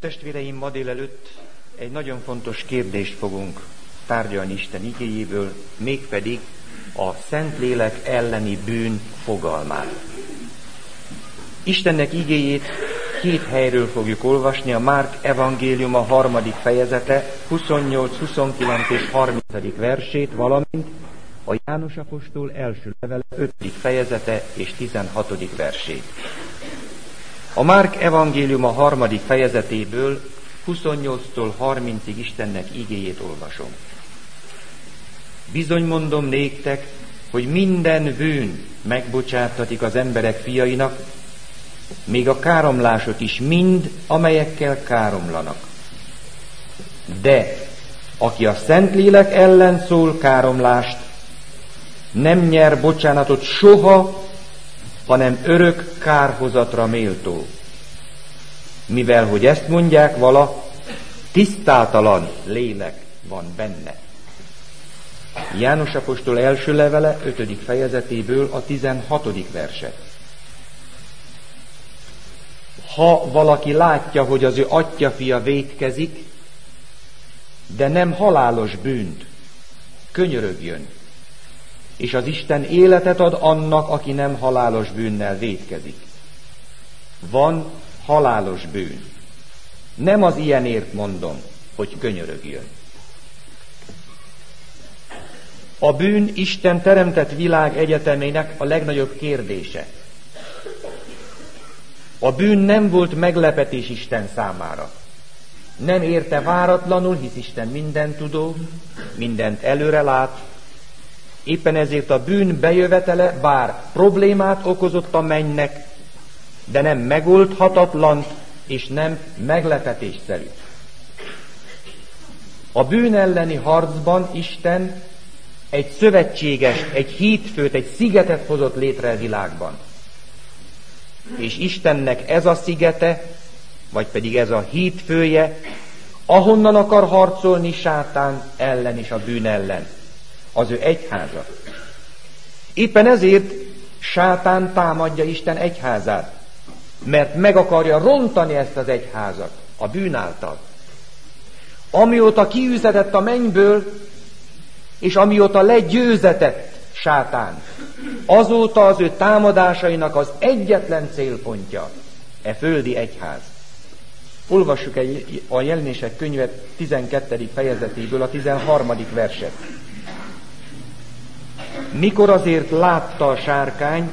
Testvéreim, ma délelőtt egy nagyon fontos kérdést fogunk tárgyalni Isten igéjéből, mégpedig a Szentlélek elleni bűn fogalmát. Istennek igéjét két helyről fogjuk olvasni, a Márk evangélium a harmadik fejezete, 28, 29 és 30. versét, valamint a János apostol első levele 5. fejezete és 16. versét. A Márk evangélium a harmadik fejezetéből 28-tól 30-ig Istennek igéjét olvasom. Bizony mondom néktek, hogy minden bűn megbocsátatik az emberek fiainak, még a káromlások is mind, amelyekkel káromlanak. De aki a Szentlélek ellen szól káromlást, nem nyer bocsánatot soha, hanem örök kárhozatra méltó. Mivel, hogy ezt mondják vala, tisztátalan lélek van benne. János Apostol első levele, 5. fejezetéből a 16. verset. Ha valaki látja, hogy az ő atya fia vétkezik, de nem halálos bűnt, könyörögjön, és az Isten életet ad annak, aki nem halálos bűnnel vétkezik. Van halálos bűn. Nem az ilyenért mondom, hogy könyörögjön. A bűn Isten teremtett világ egyetemének a legnagyobb kérdése. A bűn nem volt meglepetés Isten számára. Nem érte váratlanul, hisz Isten minden tudó, mindent előre lát, Éppen ezért a bűn bejövetele bár problémát okozott a mennynek, de nem megoldhatatlan és nem meglepetésszerű. A bűn elleni harcban Isten egy szövetséges, egy hídfőt, egy szigetet hozott létre a világban. És Istennek ez a szigete, vagy pedig ez a hídfője, ahonnan akar harcolni sátán ellen és a bűn ellen az ő egyháza. Éppen ezért sátán támadja Isten egyházát, mert meg akarja rontani ezt az egyházat a bűn által. Amióta kiüzetett a mennyből, és amióta legyőzetett sátán, azóta az ő támadásainak az egyetlen célpontja e földi egyház. Olvassuk egy, a jelenések könyvet 12. fejezetéből a 13. verset. Mikor azért látta a sárkány,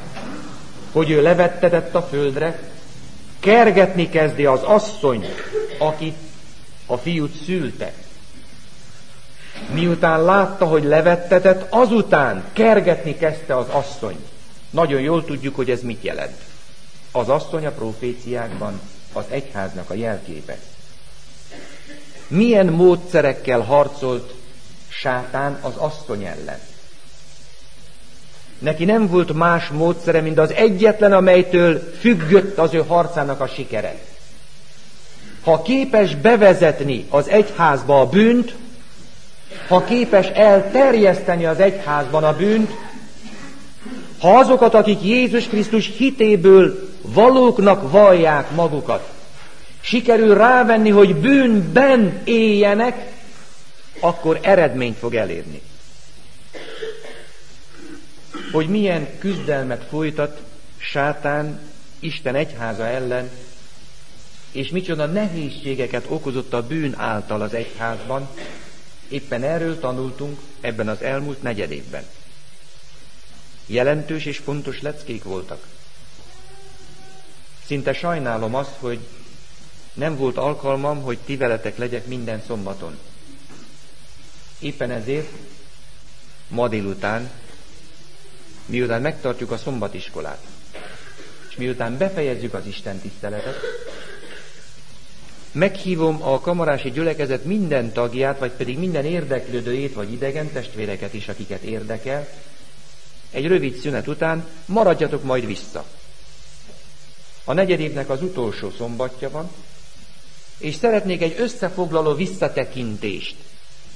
hogy ő levettetett a földre, kergetni kezdi az asszony, aki a fiút szülte. Miután látta, hogy levettetett, azután kergetni kezdte az asszony. Nagyon jól tudjuk, hogy ez mit jelent. Az asszony a proféciákban az egyháznak a jelképe. Milyen módszerekkel harcolt sátán az asszony ellen? Neki nem volt más módszere, mint az egyetlen, amelytől függött az ő harcának a sikere. Ha képes bevezetni az egyházba a bűnt, ha képes elterjeszteni az egyházban a bűnt, ha azokat, akik Jézus Krisztus hitéből valóknak vallják magukat, sikerül rávenni, hogy bűnben éljenek, akkor eredményt fog elérni hogy milyen küzdelmet folytat sátán Isten egyháza ellen, és micsoda nehézségeket okozott a bűn által az egyházban, éppen erről tanultunk ebben az elmúlt negyedévben. Jelentős és fontos leckék voltak. Szinte sajnálom azt, hogy nem volt alkalmam, hogy ti veletek legyek minden szombaton. Éppen ezért ma délután miután megtartjuk a szombatiskolát, és miután befejezzük az Isten tiszteletet, meghívom a kamarási gyülekezet minden tagját, vagy pedig minden érdeklődőjét, vagy idegen testvéreket is, akiket érdekel, egy rövid szünet után maradjatok majd vissza. A negyedévnek az utolsó szombatja van, és szeretnék egy összefoglaló visszatekintést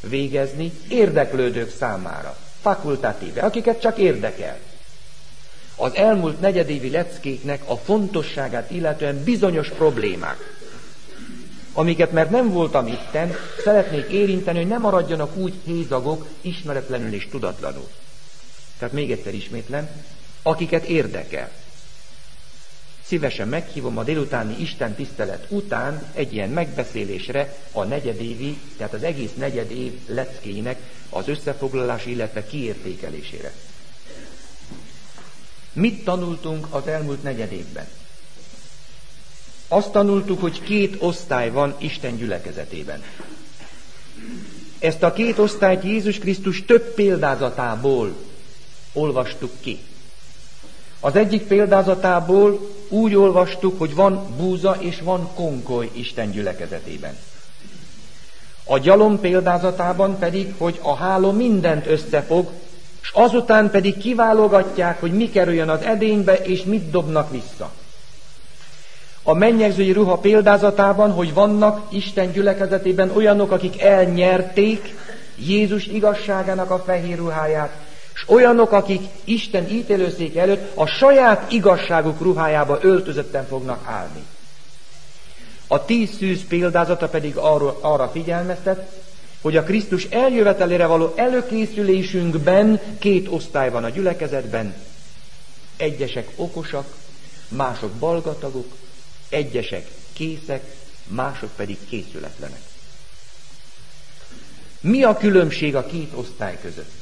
végezni érdeklődők számára fakultatíve, akiket csak érdekel. Az elmúlt negyedévi leckéknek a fontosságát illetően bizonyos problémák. amiket mert nem voltam itten, szeretnék érinteni, hogy nem maradjanak úgy hézagok, ismeretlenül és tudatlanul. Tehát még egyszer ismétlem, akiket érdekel. Szívesen meghívom a délutáni Isten tisztelet után egy ilyen megbeszélésre a negyedévi, tehát az egész negyedév leckének az összefoglalás, illetve kiértékelésére. Mit tanultunk az elmúlt negyedévben? Azt tanultuk, hogy két osztály van Isten gyülekezetében. Ezt a két osztályt Jézus Krisztus több példázatából olvastuk ki. Az egyik példázatából úgy olvastuk, hogy van búza és van konkoly Isten gyülekezetében. A gyalom példázatában pedig, hogy a háló mindent összefog, és azután pedig kiválogatják, hogy mi kerüljön az edénybe, és mit dobnak vissza. A mennyegzői ruha példázatában, hogy vannak Isten gyülekezetében olyanok, akik elnyerték Jézus igazságának a fehér ruháját, és olyanok, akik Isten ítélőszék előtt a saját igazságuk ruhájába öltözötten fognak állni. A tíz szűz példázata pedig arra, arra figyelmeztet, hogy a Krisztus eljövetelére való előkészülésünkben két osztály van a gyülekezetben. Egyesek okosak, mások balgatagok, egyesek készek, mások pedig készületlenek. Mi a különbség a két osztály között?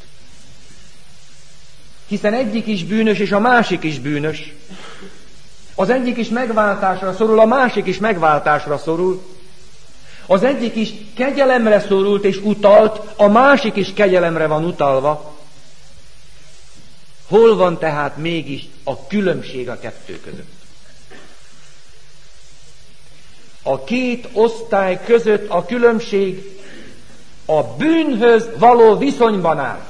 Hiszen egyik is bűnös, és a másik is bűnös. Az egyik is megváltásra szorul, a másik is megváltásra szorul. Az egyik is kegyelemre szorult és utalt, a másik is kegyelemre van utalva. Hol van tehát mégis a különbség a kettő között? A két osztály között a különbség a bűnhöz való viszonyban áll.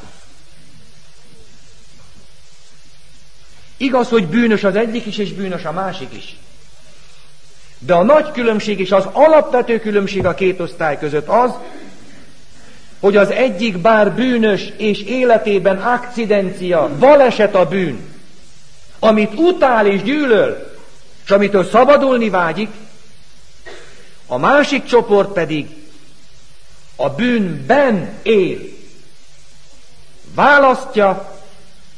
Igaz, hogy bűnös az egyik is, és bűnös a másik is. De a nagy különbség és az alapvető különbség a két osztály között az, hogy az egyik bár bűnös és életében akcidencia, baleset a bűn, amit utál és gyűlöl, és amitől szabadulni vágyik, a másik csoport pedig a bűnben él. Választja,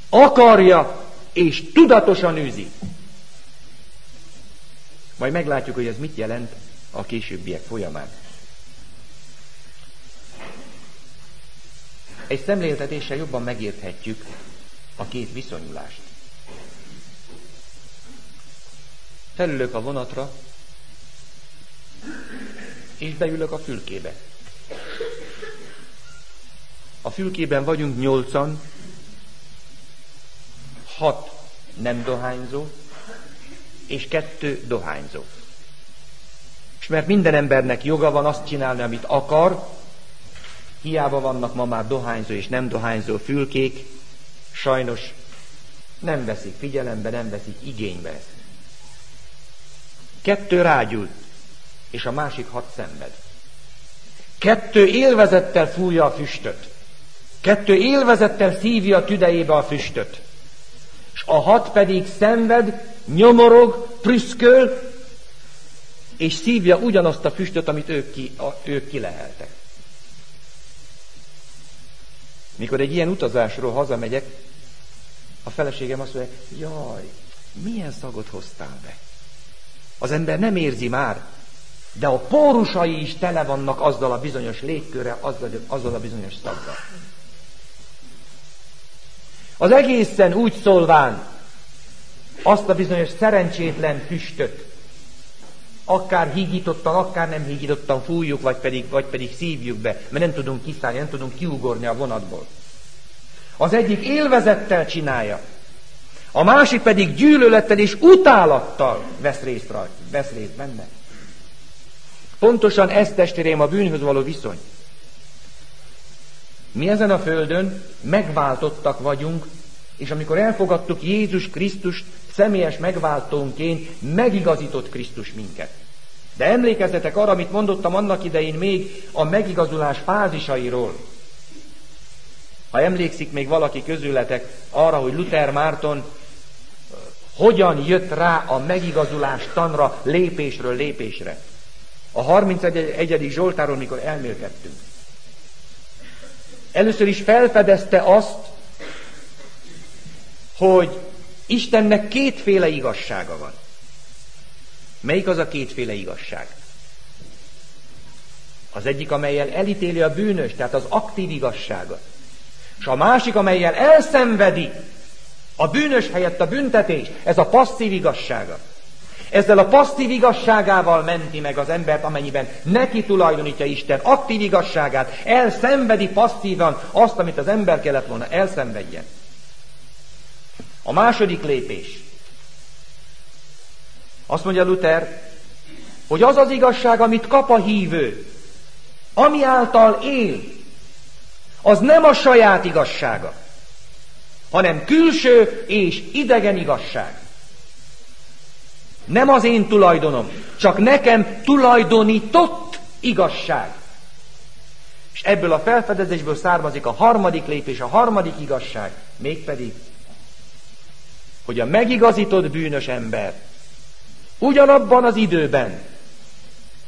akarja és tudatosan űzi. Majd meglátjuk, hogy ez mit jelent a későbbiek folyamán. Egy szemléltetéssel jobban megérthetjük a két viszonyulást. Felülök a vonatra, és beülök a fülkébe. A fülkében vagyunk nyolcan, hat nem dohányzó, és kettő dohányzó. És mert minden embernek joga van azt csinálni, amit akar, hiába vannak ma már dohányzó és nem dohányzó fülkék, sajnos nem veszik figyelembe, nem veszik igénybe ezt. Kettő rágyult, és a másik hat szenved. Kettő élvezettel fújja a füstöt. Kettő élvezettel szívja a tüdejébe a füstöt. És a hat pedig szenved, nyomorog, prüszköl, és szívja ugyanazt a füstöt, amit ők, ki, a, ők kileheltek. Mikor egy ilyen utazásról hazamegyek, a feleségem azt mondja, jaj, milyen szagot hoztál be. Az ember nem érzi már, de a pórusai is tele vannak azzal a bizonyos légkörrel, azzal, azzal a bizonyos szaggal. Az egészen úgy szólván azt a bizonyos szerencsétlen füstöt, akár hígítottan, akár nem hígítottan fújjuk, vagy pedig, vagy pedig szívjuk be, mert nem tudunk kiszállni, nem tudunk kiugorni a vonatból. Az egyik élvezettel csinálja, a másik pedig gyűlölettel és utálattal vesz részt, rajta, vesz részt benne. Pontosan ez testvérem a bűnhöz való viszony. Mi ezen a földön megváltottak vagyunk, és amikor elfogadtuk Jézus Krisztust személyes megváltónként, megigazított Krisztus minket. De emlékezzetek arra, amit mondottam annak idején még a megigazulás fázisairól. Ha emlékszik még valaki közületek arra, hogy Luther Márton hogyan jött rá a megigazulás tanra lépésről lépésre. a 31. Zsoltáról, mikor elmélkedtünk. Először is felfedezte azt, hogy Istennek kétféle igazsága van. Melyik az a kétféle igazság? Az egyik, amelyel elítéli a bűnös, tehát az aktív igazsága. És a másik, amelyel elszenvedi a bűnös helyett a büntetés, ez a passzív igazsága. Ezzel a passzív igazságával menti meg az embert, amennyiben neki tulajdonítja Isten aktív igazságát, elszenvedi passzívan azt, amit az ember kellett volna elszenvedjen. A második lépés. Azt mondja Luther, hogy az az igazság, amit kap a hívő, ami által él, az nem a saját igazsága, hanem külső és idegen igazság. Nem az én tulajdonom, csak nekem tulajdonított igazság. És ebből a felfedezésből származik a harmadik lépés, a harmadik igazság, mégpedig, hogy a megigazított bűnös ember ugyanabban az időben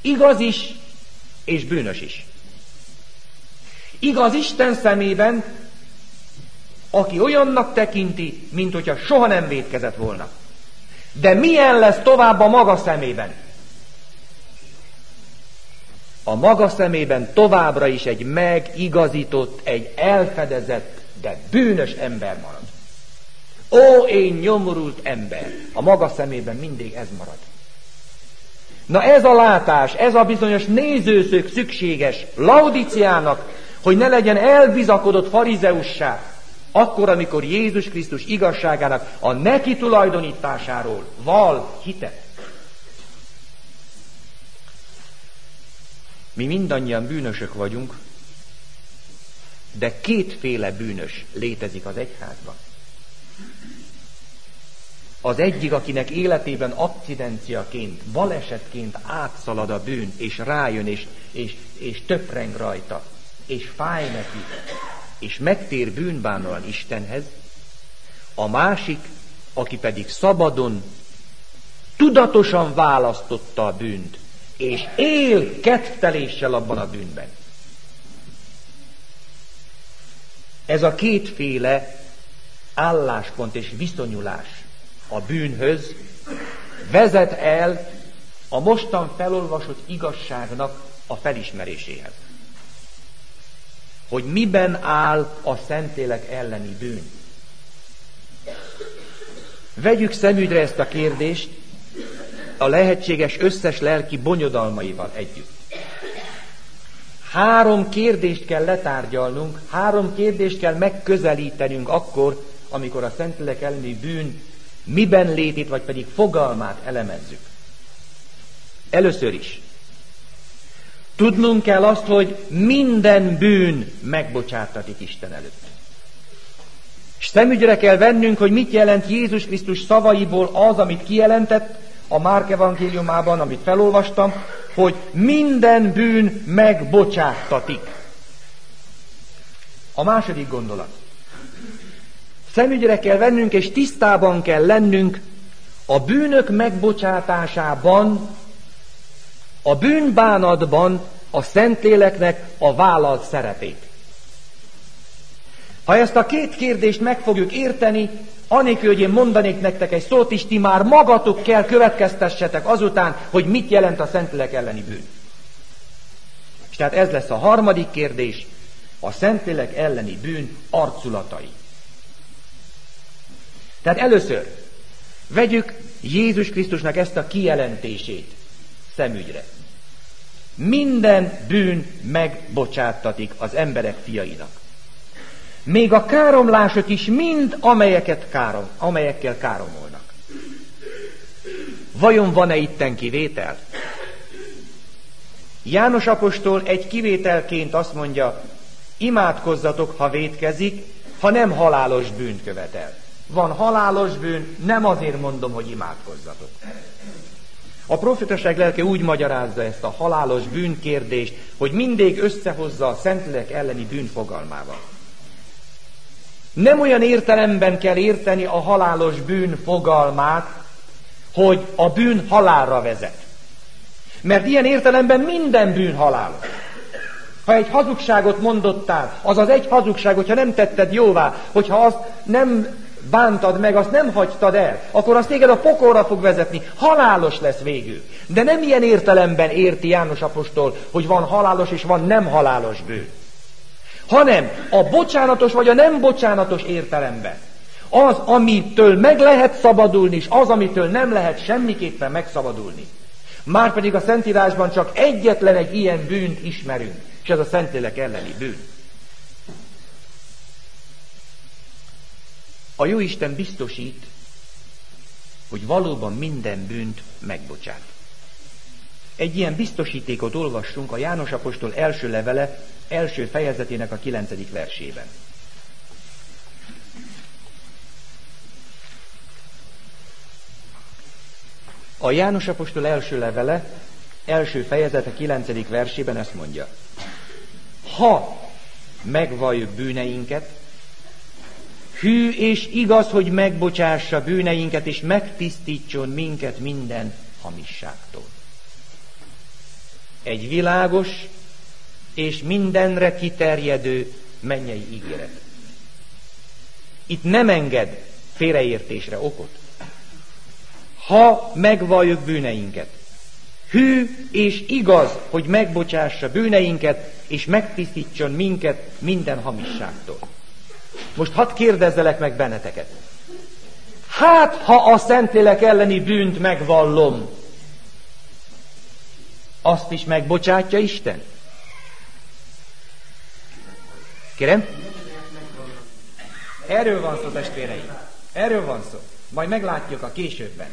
igaz is és bűnös is. Igaz Isten szemében, aki olyannak tekinti, mint hogyha soha nem védkezett volna. De milyen lesz tovább a maga szemében? A maga szemében továbbra is egy megigazított, egy elfedezett, de bűnös ember marad. Ó, én nyomorult ember! A maga szemében mindig ez marad. Na ez a látás, ez a bizonyos nézőszög szükséges Laudiciának, hogy ne legyen elbizakodott farizeussá, akkor, amikor Jézus Krisztus igazságának a neki tulajdonításáról val hitet. Mi mindannyian bűnösök vagyunk, de kétféle bűnös létezik az egyházban. Az egyik, akinek életében akcidenciaként, balesetként átszalad a bűn, és rájön, és, és, és töpreng rajta, és fáj neki, és megtér bűnbánóan Istenhez, a másik, aki pedig szabadon, tudatosan választotta a bűnt, és él kedvteléssel abban a bűnben. Ez a kétféle álláspont és viszonyulás a bűnhöz vezet el a mostan felolvasott igazságnak a felismeréséhez hogy miben áll a Szentélek elleni bűn. Vegyük szemügyre ezt a kérdést a lehetséges összes lelki bonyodalmaival együtt. Három kérdést kell letárgyalnunk, három kérdést kell megközelítenünk akkor, amikor a Szentlélek elleni bűn miben létét, vagy pedig fogalmát elemezzük. Először is, Tudnunk kell azt, hogy minden bűn megbocsátatik Isten előtt. És szemügyre kell vennünk, hogy mit jelent Jézus Krisztus szavaiból az, amit kijelentett a Márk evangéliumában, amit felolvastam, hogy minden bűn megbocsátatik. A második gondolat. Szemügyre kell vennünk, és tisztában kell lennünk a bűnök megbocsátásában a bűnbánatban a Szentléleknek a vállalt szerepét. Ha ezt a két kérdést meg fogjuk érteni, anélkül, hogy én mondanék nektek egy szót is, ti már magatok kell következtessetek azután, hogy mit jelent a Szentlélek elleni bűn. És tehát ez lesz a harmadik kérdés, a Szentlélek elleni bűn arculatai. Tehát először vegyük Jézus Krisztusnak ezt a kijelentését szemügyre. Minden bűn megbocsáttatik az emberek fiainak. Még a káromlások is mind, amelyeket károm, amelyekkel káromolnak. Vajon van-e itten kivétel? János apostol egy kivételként azt mondja, imádkozzatok, ha vétkezik, ha nem halálos bűnt követel. Van halálos bűn, nem azért mondom, hogy imádkozzatok. A profitaság lelke úgy magyarázza ezt a halálos bűnkérdést, hogy mindig összehozza a Szentlélek elleni bűn fogalmával. Nem olyan értelemben kell érteni a halálos bűn fogalmát, hogy a bűn halálra vezet. Mert ilyen értelemben minden bűn halálos. Ha egy hazugságot mondottál, az az egy hazugság, hogyha nem tetted jóvá, hogyha azt nem bántad meg, azt nem hagytad el, akkor azt téged a pokolra fog vezetni, halálos lesz végül. De nem ilyen értelemben érti János Apostol, hogy van halálos és van nem halálos bűn. Hanem a bocsánatos vagy a nem bocsánatos értelemben. Az, amitől meg lehet szabadulni, és az, amitől nem lehet semmiképpen megszabadulni. Márpedig a Szentírásban csak egyetlen egy ilyen bűnt ismerünk, és ez a Szentlélek elleni bűn. A Jóisten biztosít, hogy valóban minden bűnt megbocsát. Egy ilyen biztosítékot olvassunk a János Apostol első levele első fejezetének a kilencedik versében. A János Apostol első levele első fejezete kilencedik versében ezt mondja. Ha megvalljuk bűneinket, hű és igaz, hogy megbocsássa bűneinket, és megtisztítson minket minden hamisságtól. Egy világos és mindenre kiterjedő mennyei ígéret. Itt nem enged félreértésre okot. Ha megvalljuk bűneinket, hű és igaz, hogy megbocsássa bűneinket, és megtisztítson minket minden hamisságtól. Most hadd kérdezzelek meg benneteket. Hát, ha a Szentlélek elleni bűnt megvallom, azt is megbocsátja Isten? Kérem? Erről van szó, testvéreim. Erről van szó. Majd meglátjuk a későbben.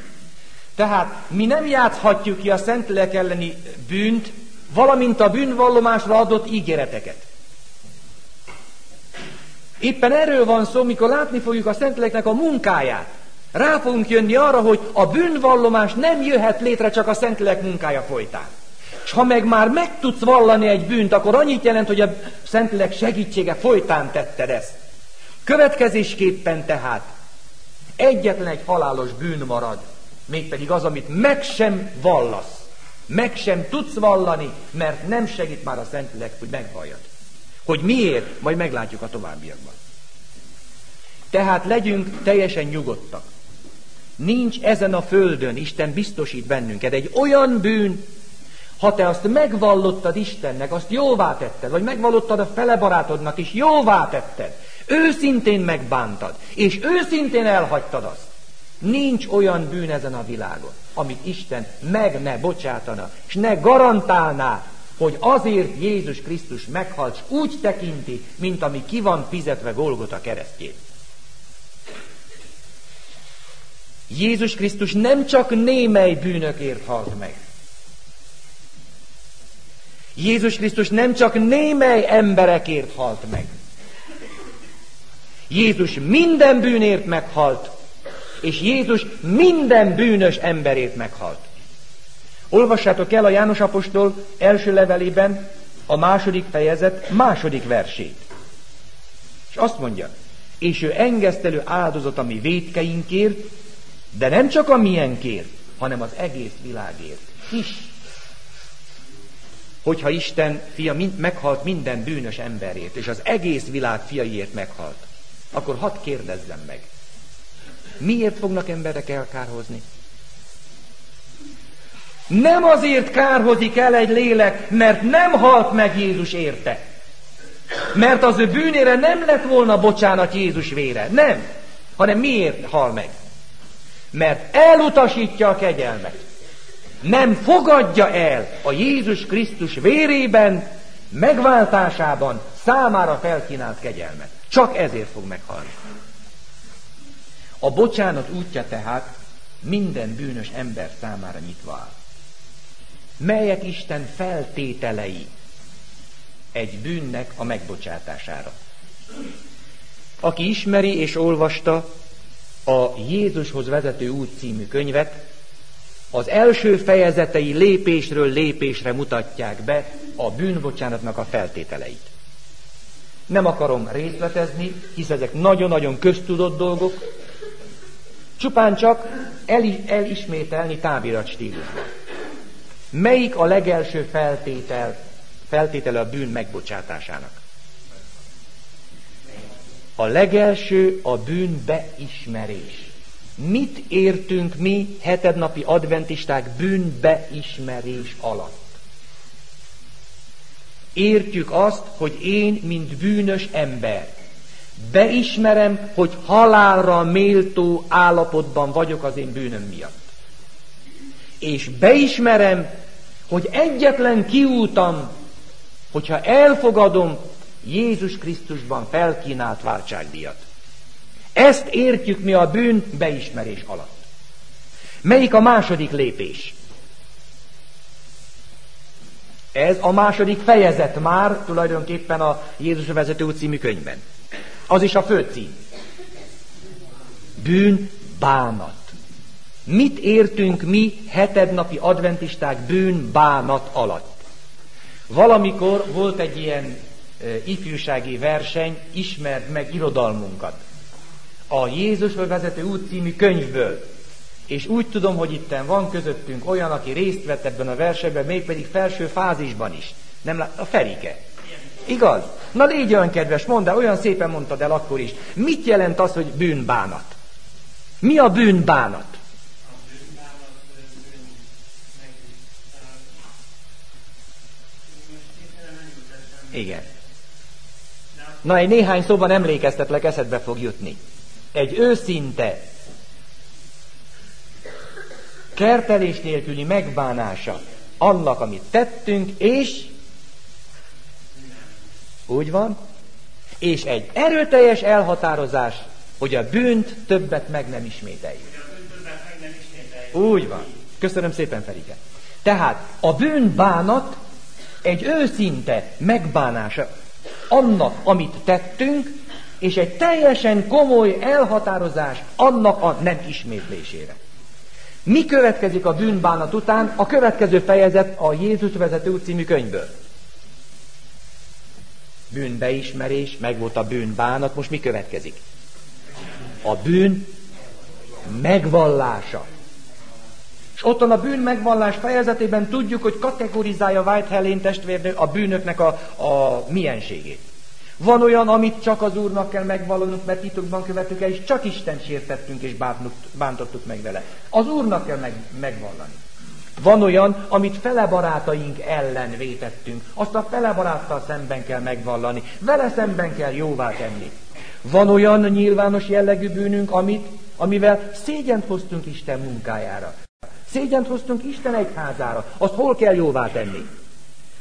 Tehát mi nem játszhatjuk ki a Szentlélek elleni bűnt, valamint a bűnvallomásra adott ígéreteket. Éppen erről van szó, mikor látni fogjuk a Szentléleknek a munkáját. Rá fogunk jönni arra, hogy a bűnvallomás nem jöhet létre csak a Szentlélek munkája folytán. És ha meg már meg tudsz vallani egy bűnt, akkor annyit jelent, hogy a Szentlélek segítsége folytán tetted ezt. Következésképpen tehát egyetlen egy halálos bűn marad, mégpedig az, amit meg sem vallasz. Meg sem tudsz vallani, mert nem segít már a Szentlélek, hogy megvalljad. Hogy miért, majd meglátjuk a továbbiakban. Tehát legyünk teljesen nyugodtak. Nincs ezen a földön, Isten biztosít bennünket egy olyan bűn, ha te azt megvallottad Istennek, azt jóvá tetted, vagy megvallottad a fele barátodnak is, jóvá tetted, őszintén megbántad, és őszintén elhagytad azt, nincs olyan bűn ezen a világon, amit Isten meg ne bocsátana, és ne garantálná, hogy azért Jézus Krisztus meghalt, és úgy tekinti, mint ami ki van fizetve Golgota keresztjét. Jézus Krisztus nem csak némely bűnökért halt meg. Jézus Krisztus nem csak némely emberekért halt meg. Jézus minden bűnért meghalt, és Jézus minden bűnös emberért meghalt. Olvassátok el a János Apostol első levelében a második fejezet második versét. És azt mondja, és ő engesztelő áldozat a mi védkeinkért, de nem csak a milyenkért, hanem az egész világért is. Hogyha Isten fia mind, meghalt minden bűnös emberért, és az egész világ fiaiért meghalt, akkor hadd kérdezzem meg, miért fognak emberek elkárhozni? Nem azért kárhozik el egy lélek, mert nem halt meg Jézus érte. Mert az ő bűnére nem lett volna bocsánat Jézus vére. Nem. Hanem miért hal meg? Mert elutasítja a kegyelmet. Nem fogadja el a Jézus Krisztus vérében, megváltásában számára felkínált kegyelmet. Csak ezért fog meghalni. A bocsánat útja tehát minden bűnös ember számára nyitva áll melyek Isten feltételei egy bűnnek a megbocsátására. Aki ismeri és olvasta a Jézushoz vezető út című könyvet, az első fejezetei lépésről lépésre mutatják be a bűnbocsánatnak a feltételeit. Nem akarom részletezni, hisz ezek nagyon-nagyon köztudott dolgok, csupán csak el, elismételni távirat stílusban. Melyik a legelső feltétel, feltétele a bűn megbocsátásának? A legelső a bűn beismerés. Mit értünk mi hetednapi adventisták bűn beismerés alatt? Értjük azt, hogy én, mint bűnös ember, beismerem, hogy halálra méltó állapotban vagyok az én bűnöm miatt. És beismerem, hogy egyetlen kiútam, hogyha elfogadom Jézus Krisztusban felkínált váltságdíjat. Ezt értjük mi a bűn beismerés alatt. Melyik a második lépés? Ez a második fejezet már tulajdonképpen a Jézus vezető című könyvben. Az is a főcím. Bűn bánat. Mit értünk mi hetednapi adventisták bűn bánat alatt? Valamikor volt egy ilyen ifjúsági verseny, ismerd meg irodalmunkat. A Jézusról vezető út című könyvből. És úgy tudom, hogy itten van közöttünk olyan, aki részt vett ebben a versenyben, mégpedig felső fázisban is. Nem lát, a Ferike. Igaz? Na légy olyan kedves, mondd el, olyan szépen mondtad el akkor is. Mit jelent az, hogy bűnbánat? Mi a bűnbánat? Igen. Na, egy néhány szóban emlékeztetlek, eszedbe fog jutni. Egy őszinte, kertelés nélküli megbánása annak, amit tettünk, és úgy van, és egy erőteljes elhatározás, hogy a bűnt többet meg nem ismételjük. Úgy van. Köszönöm szépen, Ferike. Tehát a bűnbánat egy őszinte megbánása annak, amit tettünk, és egy teljesen komoly elhatározás annak a nem ismétlésére. Mi következik a bűnbánat után? A következő fejezet a Jézus vezető című könyvből. Bűnbeismerés, meg volt a bűnbánat, most mi következik? A bűn megvallása. És ottan a bűn megvallás fejezetében tudjuk, hogy kategorizálja White Helen testvérnő a bűnöknek a, a mienségét. Van olyan, amit csak az Úrnak kell megvallanunk, mert titokban követük el, és csak Isten sértettünk és bántottuk meg vele. Az Úrnak kell meg, megvallani. Van olyan, amit fele barátaink ellen vétettünk, azt a fele baráttal szemben kell megvallani, vele szemben kell jóvá tenni. Van olyan nyilvános jellegű bűnünk, amit, amivel szégyent hoztunk Isten munkájára. Szégyent hoztunk Isten egyházára. Azt hol kell jóvá tenni?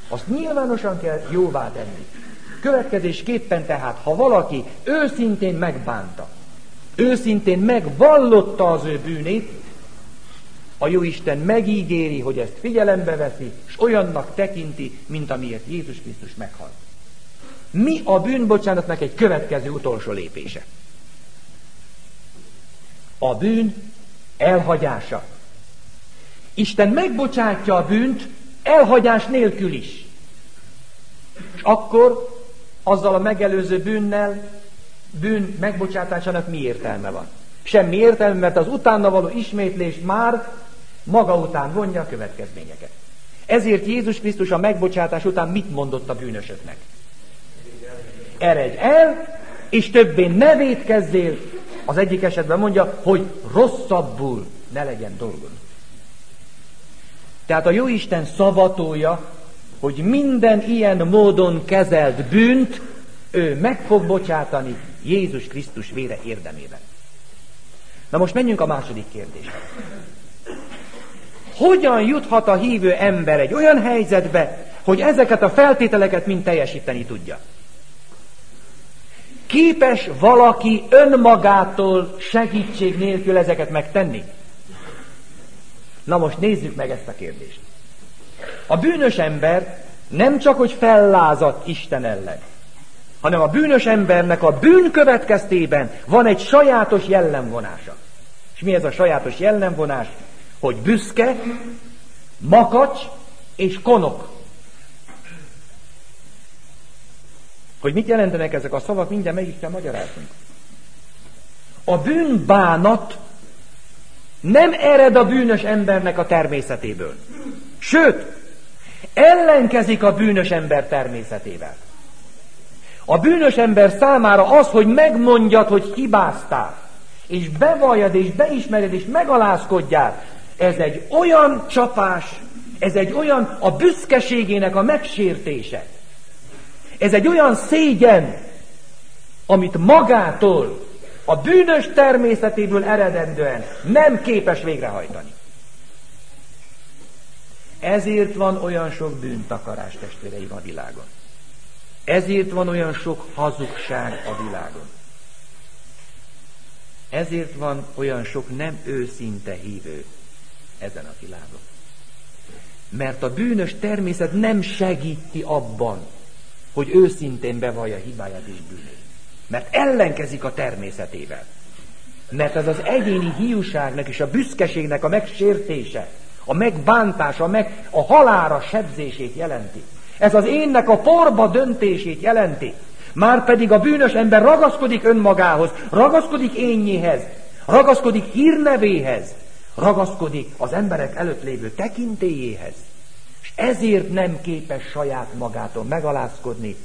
Azt nyilvánosan kell jóvá tenni. Következésképpen tehát, ha valaki őszintén megbánta, őszintén megvallotta az ő bűnét, a Jóisten megígéri, hogy ezt figyelembe veszi, és olyannak tekinti, mint amiért Jézus Krisztus meghalt. Mi a bűnbocsánatnak egy következő utolsó lépése? A bűn elhagyása. Isten megbocsátja a bűnt elhagyás nélkül is. És akkor azzal a megelőző bűnnel, bűn megbocsátásának mi értelme van? Semmi értelme, mert az utána való ismétlés már maga után vonja a következményeket. Ezért Jézus Krisztus a megbocsátás után mit mondott a bűnösöknek? Eredj el, és többé ne védkezzél. Az egyik esetben mondja, hogy rosszabbul ne legyen dolgod. Tehát a Jóisten szavatója, hogy minden ilyen módon kezelt bűnt ő meg fog bocsátani Jézus Krisztus vére érdemében. Na most menjünk a második kérdésre. Hogyan juthat a hívő ember egy olyan helyzetbe, hogy ezeket a feltételeket mind teljesíteni tudja? Képes valaki önmagától segítség nélkül ezeket megtenni? Na most nézzük meg ezt a kérdést. A bűnös ember nem csak, hogy fellázadt Isten ellen, hanem a bűnös embernek a bűn következtében van egy sajátos jellemvonása. És mi ez a sajátos jellemvonás? Hogy büszke, makacs és konok. Hogy mit jelentenek ezek a szavak, mindjárt meg is kell magyarázni. A bűnbánat nem ered a bűnös embernek a természetéből. Sőt, ellenkezik a bűnös ember természetével. A bűnös ember számára az, hogy megmondjad, hogy hibáztál, és bevalljad, és beismered, és megalázkodjál, ez egy olyan csapás, ez egy olyan a büszkeségének a megsértése. Ez egy olyan szégyen, amit magától, a bűnös természetéből eredendően nem képes végrehajtani. Ezért van olyan sok bűntakarás, testvéreim, a világon. Ezért van olyan sok hazugság a világon. Ezért van olyan sok nem őszinte hívő ezen a világon. Mert a bűnös természet nem segíti abban, hogy őszintén bevallja hibáját és bűnét. Mert ellenkezik a természetével. Mert ez az egyéni hiúságnak és a büszkeségnek a megsértése, a megbántása, meg, a halára sebzését jelenti. Ez az énnek a porba döntését jelenti. Márpedig a bűnös ember ragaszkodik önmagához, ragaszkodik énjéhez, ragaszkodik hírnevéhez, ragaszkodik az emberek előtt lévő tekintélyéhez, és ezért nem képes saját magától megalázkodni,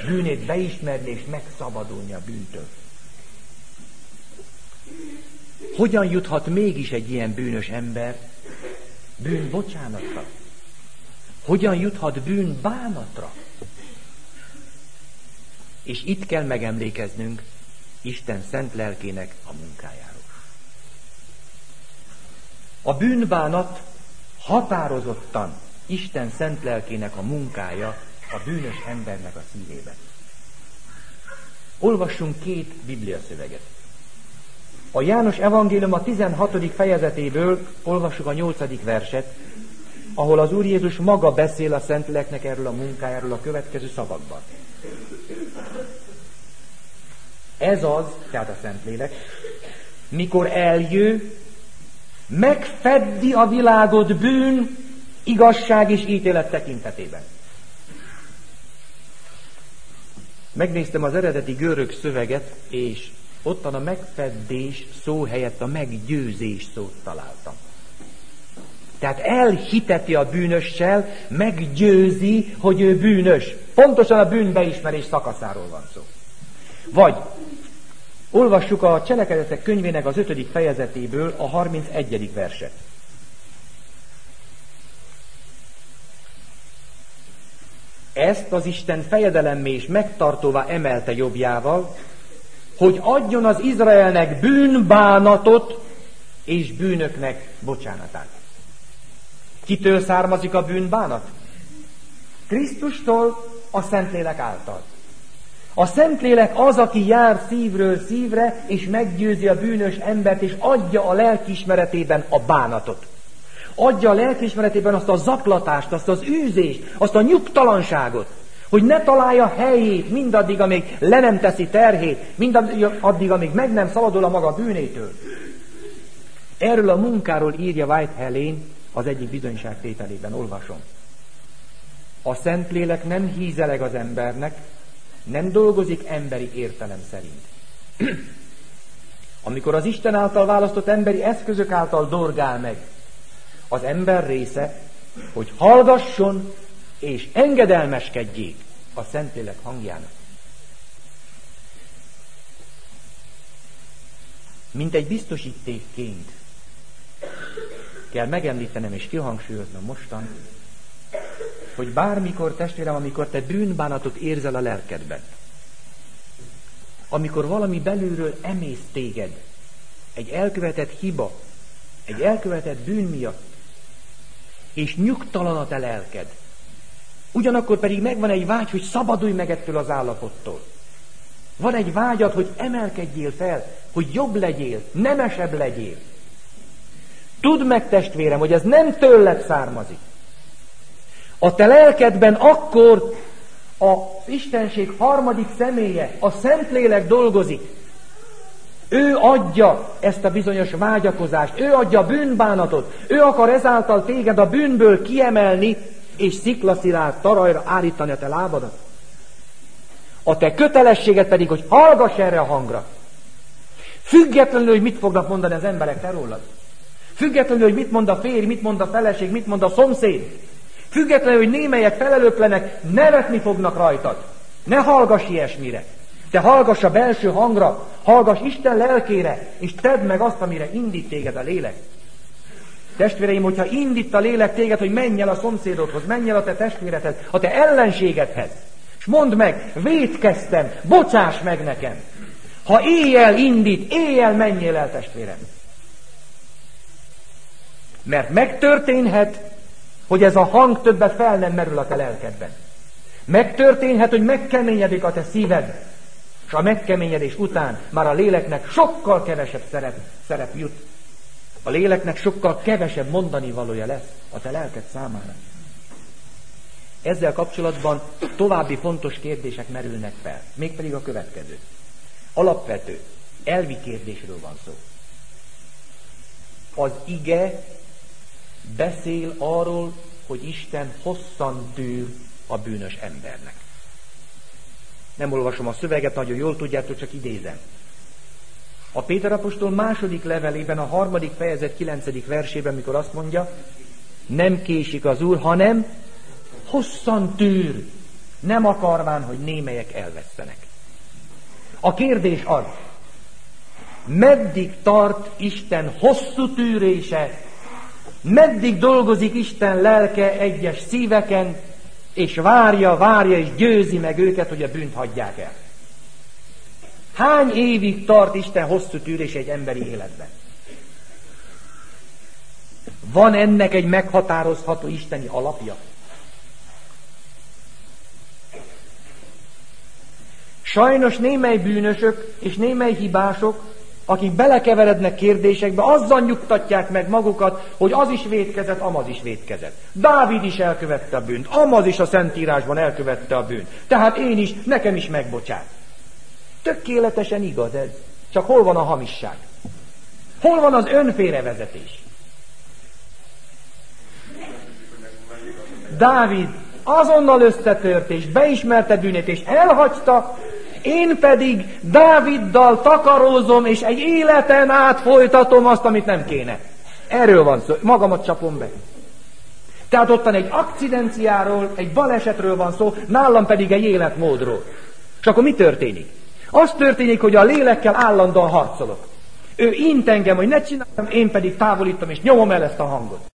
bűnét beismerni és megszabadulni a bűntől. Hogyan juthat mégis egy ilyen bűnös ember bűn bocsánatra? Hogyan juthat bűn bánatra? És itt kell megemlékeznünk Isten szent lelkének a munkájáról. A bűnbánat határozottan Isten szent lelkének a munkája a bűnös embernek a szívében. Olvassunk két bibliaszöveget. A János evangélium a 16. fejezetéből olvassuk a 8. verset, ahol az Úr Jézus maga beszél a Szentléleknek erről a munkájáról a következő szavakban. Ez az, tehát a Szentlélek, mikor eljő, megfeddi a világot bűn, igazság és ítélet tekintetében. Megnéztem az eredeti görög szöveget, és ottan a megfeddés szó helyett a meggyőzés szót találtam. Tehát elhiteti a bűnössel, meggyőzi, hogy ő bűnös. Pontosan a bűnbeismerés szakaszáról van szó. Vagy olvassuk a Cselekedetek könyvének az ötödik fejezetéből a 31. verset. Ezt az Isten fejedelemmé és megtartóvá emelte jobbjával, hogy adjon az Izraelnek bűnbánatot és bűnöknek bocsánatát. Kitől származik a bűnbánat? Krisztustól, a Szentlélek által. A Szentlélek az, aki jár szívről szívre, és meggyőzi a bűnös embert, és adja a lelkismeretében a bánatot. Adja a lelkismeretében azt a zaklatást, azt az űzést, azt a nyugtalanságot, hogy ne találja helyét mindaddig, amíg le nem teszi terhét, mindaddig, amíg meg nem szabadul a maga bűnétől. Erről a munkáról írja White Helene az egyik bizonyságtételében, olvasom. A Szentlélek nem hízeleg az embernek, nem dolgozik emberi értelem szerint. Amikor az Isten által választott emberi eszközök által dorgál meg, az ember része, hogy hallgasson és engedelmeskedjék a Szentlélek hangjának. Mint egy biztosítékként kell megemlítenem és kihangsúlyoznom mostan, hogy bármikor, testvérem, amikor te bűnbánatot érzel a lelkedben, amikor valami belülről emész téged, egy elkövetett hiba, egy elkövetett bűn miatt, és nyugtalan a te lelked. Ugyanakkor pedig megvan egy vágy, hogy szabadulj meg ettől az állapottól. Van egy vágyad, hogy emelkedjél fel, hogy jobb legyél, nemesebb legyél. Tudd meg, testvérem, hogy ez nem tőled származik. A te lelkedben akkor a Istenség harmadik személye, a Szentlélek dolgozik, ő adja ezt a bizonyos vágyakozást, ő adja a bűnbánatot, ő akar ezáltal téged a bűnből kiemelni, és sziklaszilárd tarajra állítani a te lábadat. A te kötelességed pedig, hogy hallgass erre a hangra. Függetlenül, hogy mit fognak mondani az emberek te rólad. Függetlenül, hogy mit mond a férj, mit mond a feleség, mit mond a szomszéd. Függetlenül, hogy némelyek felelőtlenek, nevetni fognak rajtad. Ne hallgass ilyesmire. Te hallgass a belső hangra, hallgass Isten lelkére, és tedd meg azt, amire indít téged a lélek. Testvéreim, hogyha indít a lélek téged, hogy menj el a szomszédodhoz, menj el a te testvéredhez, a te ellenségedhez, és mondd meg, védkeztem, bocsáss meg nekem. Ha éjjel indít, éjjel menjél el, testvérem. Mert megtörténhet, hogy ez a hang többet fel nem merül a te lelkedben. Megtörténhet, hogy megkeményedik a te szíved, és a megkeményedés után már a léleknek sokkal kevesebb szerep, szerep jut. A léleknek sokkal kevesebb mondani valója lesz a te lelked számára. Ezzel kapcsolatban további fontos kérdések merülnek fel, mégpedig a következő. Alapvető, elvi kérdésről van szó. Az ige beszél arról, hogy Isten hosszan tűr a bűnös embernek. Nem olvasom a szöveget, nagyon jól tudjátok, csak idézem. A Péter apostol második levelében, a harmadik fejezet kilencedik versében, mikor azt mondja, nem késik az Úr, hanem hosszan tűr, nem akarván, hogy némelyek elvesztenek. A kérdés az, meddig tart Isten hosszú tűrése, meddig dolgozik Isten lelke egyes szíveken, és várja, várja, és győzi meg őket, hogy a bűnt hagyják el. Hány évig tart Isten hosszú tűrés egy emberi életben? Van ennek egy meghatározható isteni alapja? Sajnos némely bűnösök és némely hibások, akik belekeverednek kérdésekbe, azzal nyugtatják meg magukat, hogy az is védkezett, amaz is védkezett. Dávid is elkövette a bűnt, amaz is a Szentírásban elkövette a bűnt. Tehát én is, nekem is megbocsát. Tökéletesen igaz ez. Csak hol van a hamisság? Hol van az önférevezetés? Dávid azonnal összetört és beismerte bűnét, és elhagyta, én pedig Dáviddal takarózom, és egy életen át folytatom azt, amit nem kéne. Erről van szó, magamat csapom be. Tehát ottan egy akcidenciáról, egy balesetről van szó, nálam pedig egy életmódról. És akkor mi történik? Az történik, hogy a lélekkel állandóan harcolok. Ő int engem, hogy ne csináljam, én pedig távolítom és nyomom el ezt a hangot.